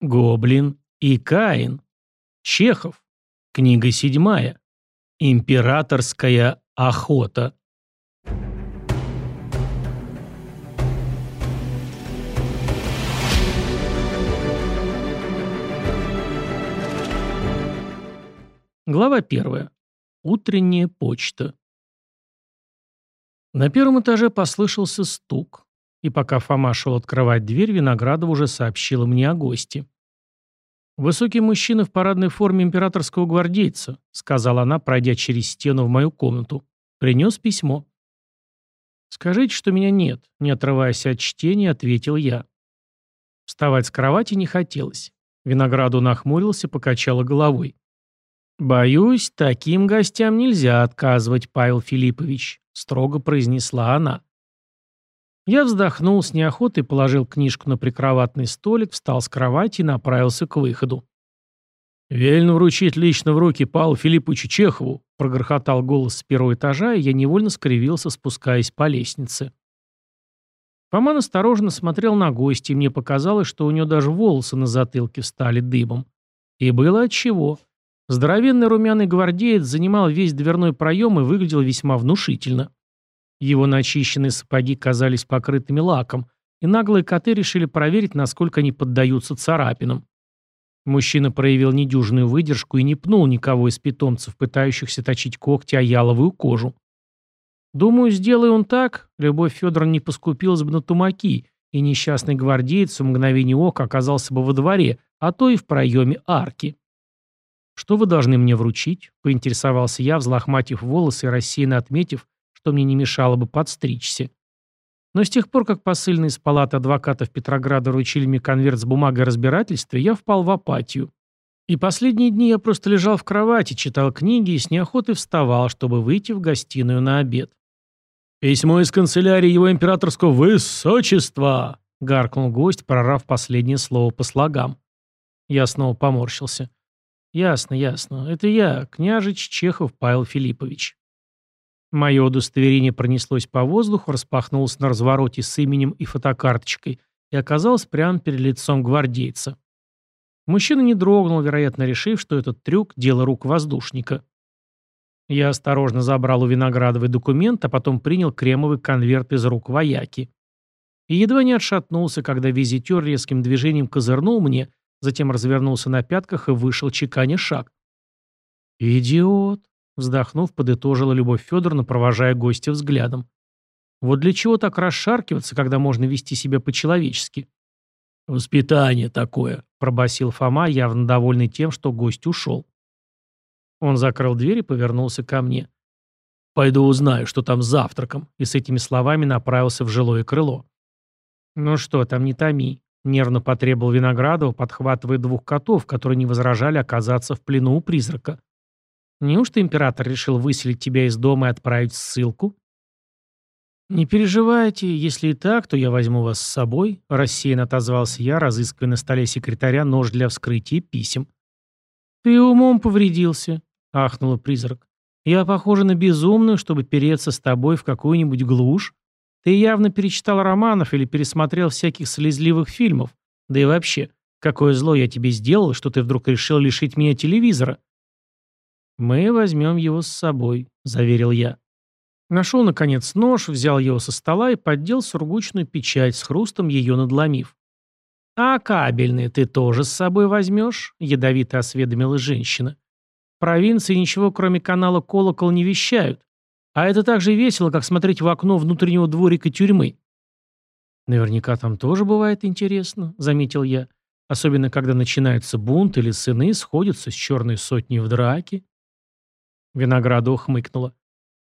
Гоблин и Каин. Чехов. Книга седьмая. Императорская охота. Глава первая. Утренняя почта. На первом этаже послышался стук. И пока Фома шел открывать дверь, Виноградов уже сообщила мне о гости. «Высокий мужчина в парадной форме императорского гвардейца», сказала она, пройдя через стену в мою комнату. «Принес письмо». «Скажите, что меня нет», не отрываясь от чтения, ответил я. Вставать с кровати не хотелось. Винограду нахмурился, покачала головой. «Боюсь, таким гостям нельзя отказывать, Павел Филиппович», строго произнесла она. Я вздохнул с неохотой, положил книжку на прикроватный столик, встал с кровати и направился к выходу. «Велено вручить лично в руки Павлу Филипповичу Чехову», прогрохотал голос с первого этажа, и я невольно скривился, спускаясь по лестнице. Фоман осторожно смотрел на гостя, и мне показалось, что у него даже волосы на затылке стали дыбом. И было отчего. Здоровенный румяный гвардеец занимал весь дверной проем и выглядел весьма внушительно. Его начищенные сапоги казались покрытыми лаком, и наглые коты решили проверить, насколько они поддаются царапинам. Мужчина проявил недюжную выдержку и не пнул никого из питомцев, пытающихся точить когти о яловую кожу. Думаю, сделай он так, Любовь Федоровна не поскупилась бы на тумаки, и несчастный гвардеец в мгновение ока оказался бы во дворе, а то и в проеме арки. «Что вы должны мне вручить?» — поинтересовался я, взлохматив волосы и рассеянно отметив, что мне не мешало бы подстричься. Но с тех пор, как посыльные из палаты адвокатов Петрограда вручили мне конверт с бумагой разбирательства, я впал в апатию. И последние дни я просто лежал в кровати, читал книги и с неохотой вставал, чтобы выйти в гостиную на обед. «Письмо из канцелярии его императорского высочества!» — гаркнул гость, прорав последнее слово по слогам. Я снова поморщился. «Ясно, ясно. Это я, княжич Чехов Павел Филиппович». Мое удостоверение пронеслось по воздуху, распахнулось на развороте с именем и фотокарточкой и оказалось прямо перед лицом гвардейца. Мужчина не дрогнул, вероятно, решив, что этот трюк – дело рук воздушника. Я осторожно забрал у Виноградовой документ, а потом принял кремовый конверт из рук вояки. И едва не отшатнулся, когда визитер резким движением козырнул мне, затем развернулся на пятках и вышел чеканя шаг. «Идиот!» Вздохнув, подытожила Любовь Федоровна, провожая гостя взглядом. Вот для чего так расшаркиваться, когда можно вести себя по-человечески? «Воспитание такое», — пробасил Фома, явно довольный тем, что гость ушел. Он закрыл дверь и повернулся ко мне. «Пойду узнаю, что там с завтраком», и с этими словами направился в жилое крыло. «Ну что, там не томи», — нервно потребовал Виноградова, подхватывая двух котов, которые не возражали оказаться в плену у призрака. Неужто император решил выселить тебя из дома и отправить в ссылку? «Не переживайте, если и так, то я возьму вас с собой», – рассеянно отозвался я, разыскивая на столе секретаря нож для вскрытия писем. «Ты умом повредился», – ахнула призрак. «Я похожа на безумную, чтобы переться с тобой в какую-нибудь глушь? Ты явно перечитал романов или пересмотрел всяких слезливых фильмов. Да и вообще, какое зло я тебе сделал, что ты вдруг решил лишить меня телевизора?» «Мы возьмем его с собой», — заверил я. Нашел, наконец, нож, взял его со стола и поддел сургучную печать, с хрустом ее надломив. «А кабельные ты тоже с собой возьмешь?» — ядовито осведомилась женщина. «В провинции ничего, кроме канала «Колокол» не вещают. А это так же весело, как смотреть в окно внутреннего дворика тюрьмы». «Наверняка там тоже бывает интересно», — заметил я. «Особенно, когда начинается бунт или сыны сходятся с черной сотней в драке». Винограду хмыкнула.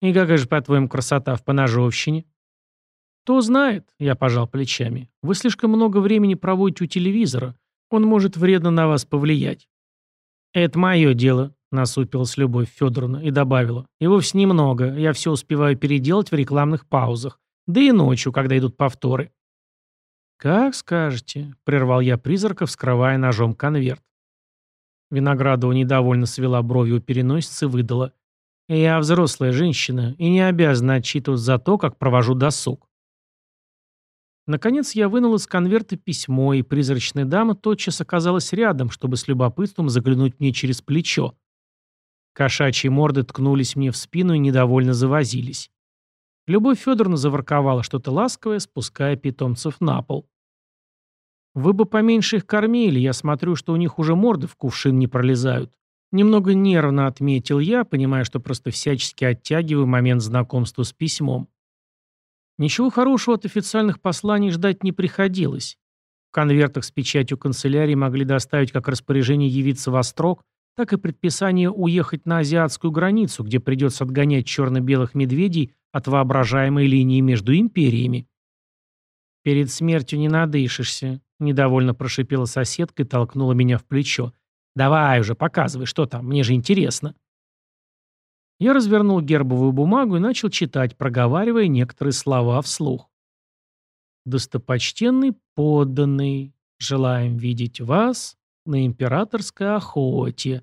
«И какая же, по-твоему, красота в поножовщине?» «Кто знает», — я пожал плечами. «Вы слишком много времени проводите у телевизора. Он может вредно на вас повлиять». «Это мое дело», — насупилась Любовь Федоровна и добавила. «И вовсе немного. Я все успеваю переделать в рекламных паузах. Да и ночью, когда идут повторы». «Как скажете», — прервал я призрака, вскрывая ножом конверт. Виноградова недовольно свела бровью у переносицы и выдала. «Я взрослая женщина и не обязана отчитываться за то, как провожу досуг». Наконец я вынул из конверта письмо, и призрачная дама тотчас оказалась рядом, чтобы с любопытством заглянуть мне через плечо. Кошачьи морды ткнулись мне в спину и недовольно завозились. Любовь Федоровна заворковала что-то ласковое, спуская питомцев на пол. «Вы бы поменьше их кормили, я смотрю, что у них уже морды в кувшин не пролезают». Немного нервно отметил я, понимая, что просто всячески оттягиваю момент знакомства с письмом. Ничего хорошего от официальных посланий ждать не приходилось. В конвертах с печатью канцелярии могли доставить как распоряжение явиться во строк, так и предписание уехать на азиатскую границу, где придется отгонять черно-белых медведей от воображаемой линии между империями. «Перед смертью не надышишься», — недовольно прошипела соседка и толкнула меня в плечо. «Давай уже, показывай, что там, мне же интересно». Я развернул гербовую бумагу и начал читать, проговаривая некоторые слова вслух. «Достопочтенный подданный, желаем видеть вас на императорской охоте».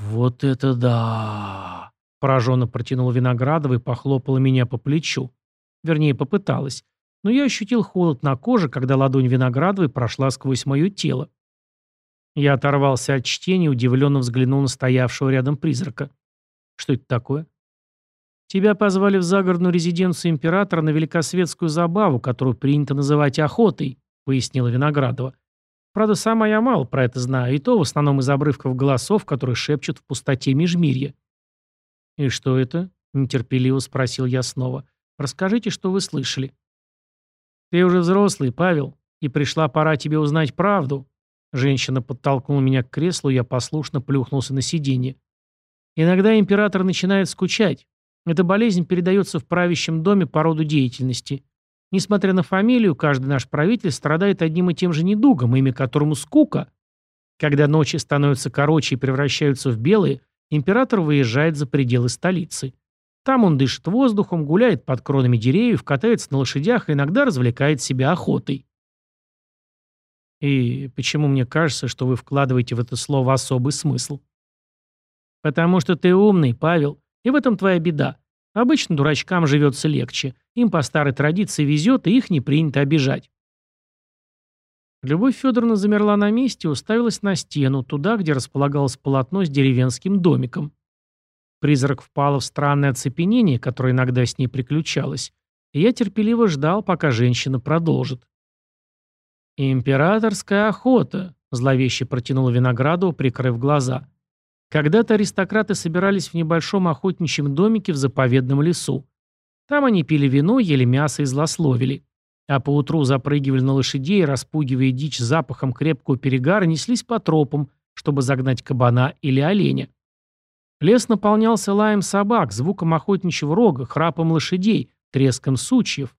«Вот это да!» — пораженно протянула Виноградова и похлопала меня по плечу. Вернее, попыталась. Но я ощутил холод на коже, когда ладонь Виноградовой прошла сквозь мое тело. Я оторвался от чтения и удивленно взглянул на стоявшего рядом призрака. Что это такое? Тебя позвали в загородную резиденцию императора на великосветскую забаву, которую принято называть охотой, пояснила Виноградова. Правда, сама я мало про это знаю, и то в основном из обрывков голосов, которые шепчут в пустоте межмирья. «И что это?» — нетерпеливо спросил я снова. «Расскажите, что вы слышали». «Ты уже взрослый, Павел, и пришла пора тебе узнать правду». Женщина подтолкнула меня к креслу, я послушно плюхнулся на сиденье. Иногда император начинает скучать. Эта болезнь передается в правящем доме по роду деятельности. Несмотря на фамилию, каждый наш правитель страдает одним и тем же недугом, имя которому скука. Когда ночи становятся короче и превращаются в белые, император выезжает за пределы столицы. Там он дышит воздухом, гуляет под кронами деревьев, катается на лошадях и иногда развлекает себя охотой. И почему мне кажется, что вы вкладываете в это слово особый смысл? Потому что ты умный, Павел, и в этом твоя беда. Обычно дурачкам живется легче. Им по старой традиции везет, и их не принято обижать. Любовь Федоровна замерла на месте и уставилась на стену, туда, где располагалось полотно с деревенским домиком. Призрак впала в странное оцепенение, которое иногда с ней приключалось, и я терпеливо ждал, пока женщина продолжит. «Императорская охота», — зловеще протянула Виноградова, прикрыв глаза. Когда-то аристократы собирались в небольшом охотничьем домике в заповедном лесу. Там они пили вино, ели мясо и злословили. А поутру запрыгивали на лошадей, распугивая дичь запахом крепкого перегара, неслись по тропам, чтобы загнать кабана или оленя. Лес наполнялся лаем собак, звуком охотничьего рога, храпом лошадей, треском сучьев.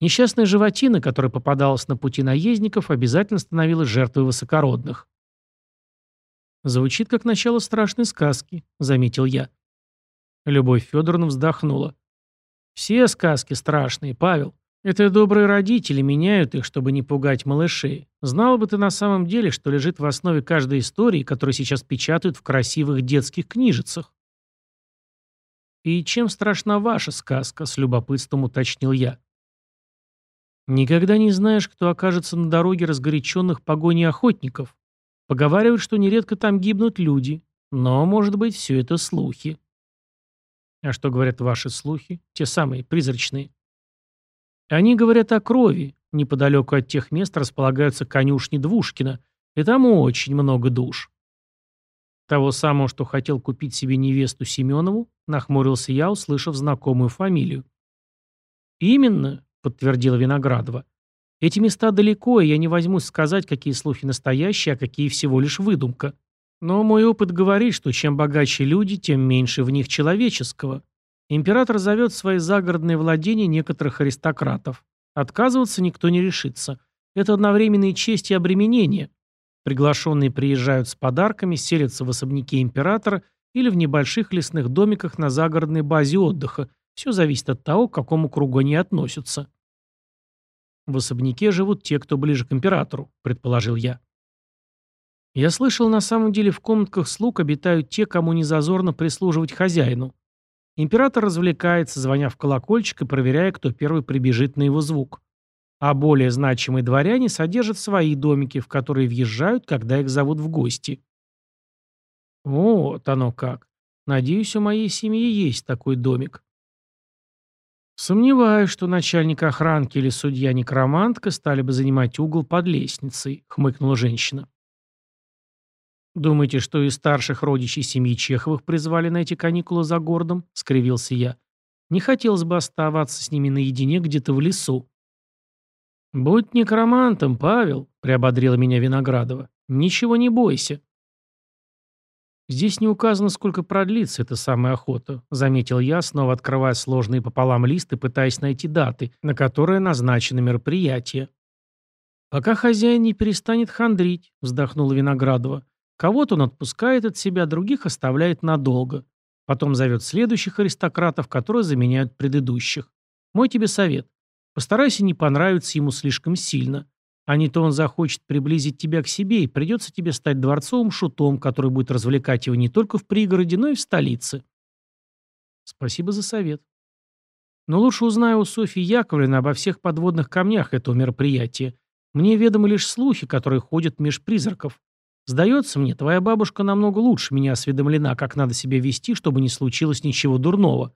Несчастная животина, которая попадалась на пути наездников, обязательно становилась жертвой высокородных. «Звучит как начало страшной сказки», — заметил я. Любовь Федоровна вздохнула. «Все сказки страшные, Павел. Это добрые родители меняют их, чтобы не пугать малышей. Знал бы ты на самом деле, что лежит в основе каждой истории, которую сейчас печатают в красивых детских книжицах». «И чем страшна ваша сказка?» — с любопытством уточнил я. «Никогда не знаешь, кто окажется на дороге разгоряченных погоней охотников», Поговаривают, что нередко там гибнут люди, но, может быть, все это слухи. А что говорят ваши слухи? Те самые, призрачные. Они говорят о крови. Неподалеку от тех мест располагаются конюшни Двушкина, и там очень много душ. Того самого, что хотел купить себе невесту Семенову, нахмурился я, услышав знакомую фамилию. «Именно», — подтвердила Виноградова. Эти места далеко, и я не возьмусь сказать, какие слухи настоящие, а какие всего лишь выдумка. Но мой опыт говорит, что чем богаче люди, тем меньше в них человеческого. Император зовет свои загородные владения некоторых аристократов. Отказываться никто не решится. Это одновременные честь и обременение. Приглашенные приезжают с подарками, селятся в особняке императора или в небольших лесных домиках на загородной базе отдыха. Все зависит от того, к какому кругу они относятся. В особняке живут те, кто ближе к императору, предположил я. Я слышал, на самом деле в комнатках слуг обитают те, кому не зазорно прислуживать хозяину. Император развлекается, звоня в колокольчик и проверяя, кто первый прибежит на его звук. а более значимые дворяне содержат свои домики, в которые въезжают, когда их зовут в гости. Вот оно как. Надеюсь, у моей семьи есть такой домик. Сомневаюсь, что начальник охранки или судья-некромантка стали бы занимать угол под лестницей, хмыкнула женщина. «Думаете, что и старших родичей семьи Чеховых призвали на эти каникулы за городом?» — скривился я. «Не хотелось бы оставаться с ними наедине где-то в лесу». «Будь некромантом, Павел», — приободрила меня Виноградова. «Ничего не бойся». «Здесь не указано, сколько продлится эта самая охота», — заметил я, снова открывая сложные пополам листы, пытаясь найти даты, на которые назначено мероприятие. «Пока хозяин не перестанет хандрить», — вздохнула Виноградова. «Кого-то он отпускает от себя, других оставляет надолго. Потом зовет следующих аристократов, которые заменяют предыдущих. Мой тебе совет. Постарайся не понравиться ему слишком сильно. А не то он захочет приблизить тебя к себе, и придется тебе стать дворцовым шутом, который будет развлекать его не только в пригороде, но и в столице. Спасибо за совет. Но лучше узнаю у Софьи Яковлевны обо всех подводных камнях этого мероприятия. Мне ведомы лишь слухи, которые ходят меж призраков. Сдается мне, твоя бабушка намного лучше меня осведомлена, как надо себя вести, чтобы не случилось ничего дурного.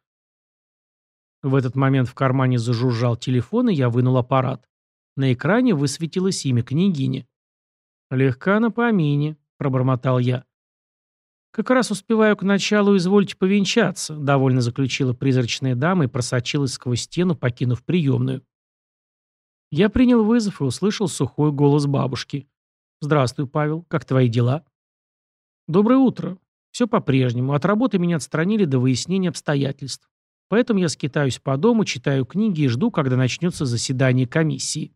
В этот момент в кармане зажужжал телефон, и я вынул аппарат. На экране высветилось имя княгини. «Легка на помине», — пробормотал я. «Как раз успеваю к началу, извольте повенчаться», — довольно заключила призрачная дама и просочилась сквозь стену, покинув приемную. Я принял вызов и услышал сухой голос бабушки. «Здравствуй, Павел. Как твои дела?» «Доброе утро. Все по-прежнему. От работы меня отстранили до выяснения обстоятельств. Поэтому я скитаюсь по дому, читаю книги и жду, когда начнется заседание комиссии.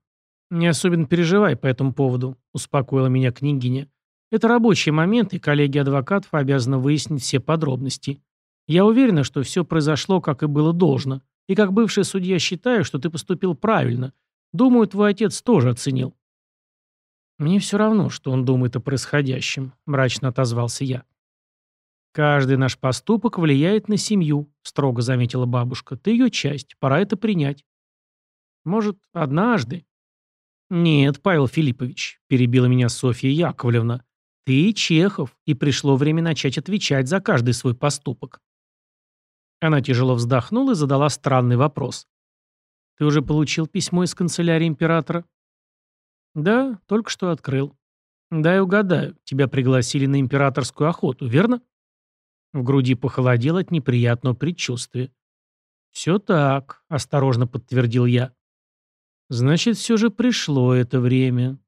Не особенно переживай по этому поводу, успокоила меня княгиня. Это рабочий момент, и коллеги адвокатов обязаны выяснить все подробности. Я уверена, что все произошло, как и было должно. И как бывший судья считаю, что ты поступил правильно. Думаю, твой отец тоже оценил. Мне все равно, что он думает о происходящем, мрачно отозвался я. «Каждый наш поступок влияет на семью», — строго заметила бабушка. «Ты ее часть. Пора это принять». «Может, однажды?» «Нет, Павел Филиппович», — перебила меня Софья Яковлевна. «Ты Чехов, и пришло время начать отвечать за каждый свой поступок». Она тяжело вздохнула и задала странный вопрос. «Ты уже получил письмо из канцелярии императора?» «Да, только что открыл». «Дай угадаю, тебя пригласили на императорскую охоту, верно?» В груди похолодело от неприятного предчувствия. «Все так», — осторожно подтвердил я. «Значит, все же пришло это время».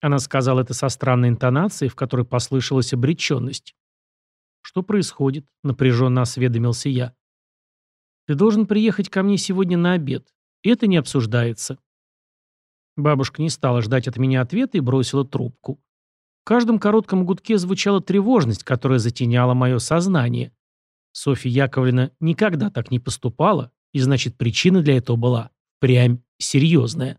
Она сказала это со странной интонацией, в которой послышалась обреченность. «Что происходит?» — напряженно осведомился я. «Ты должен приехать ко мне сегодня на обед. Это не обсуждается». Бабушка не стала ждать от меня ответа и бросила трубку каждом коротком гудке звучала тревожность, которая затеняла мое сознание. Софья Яковлевна никогда так не поступала, и значит причина для этого была прям серьезная.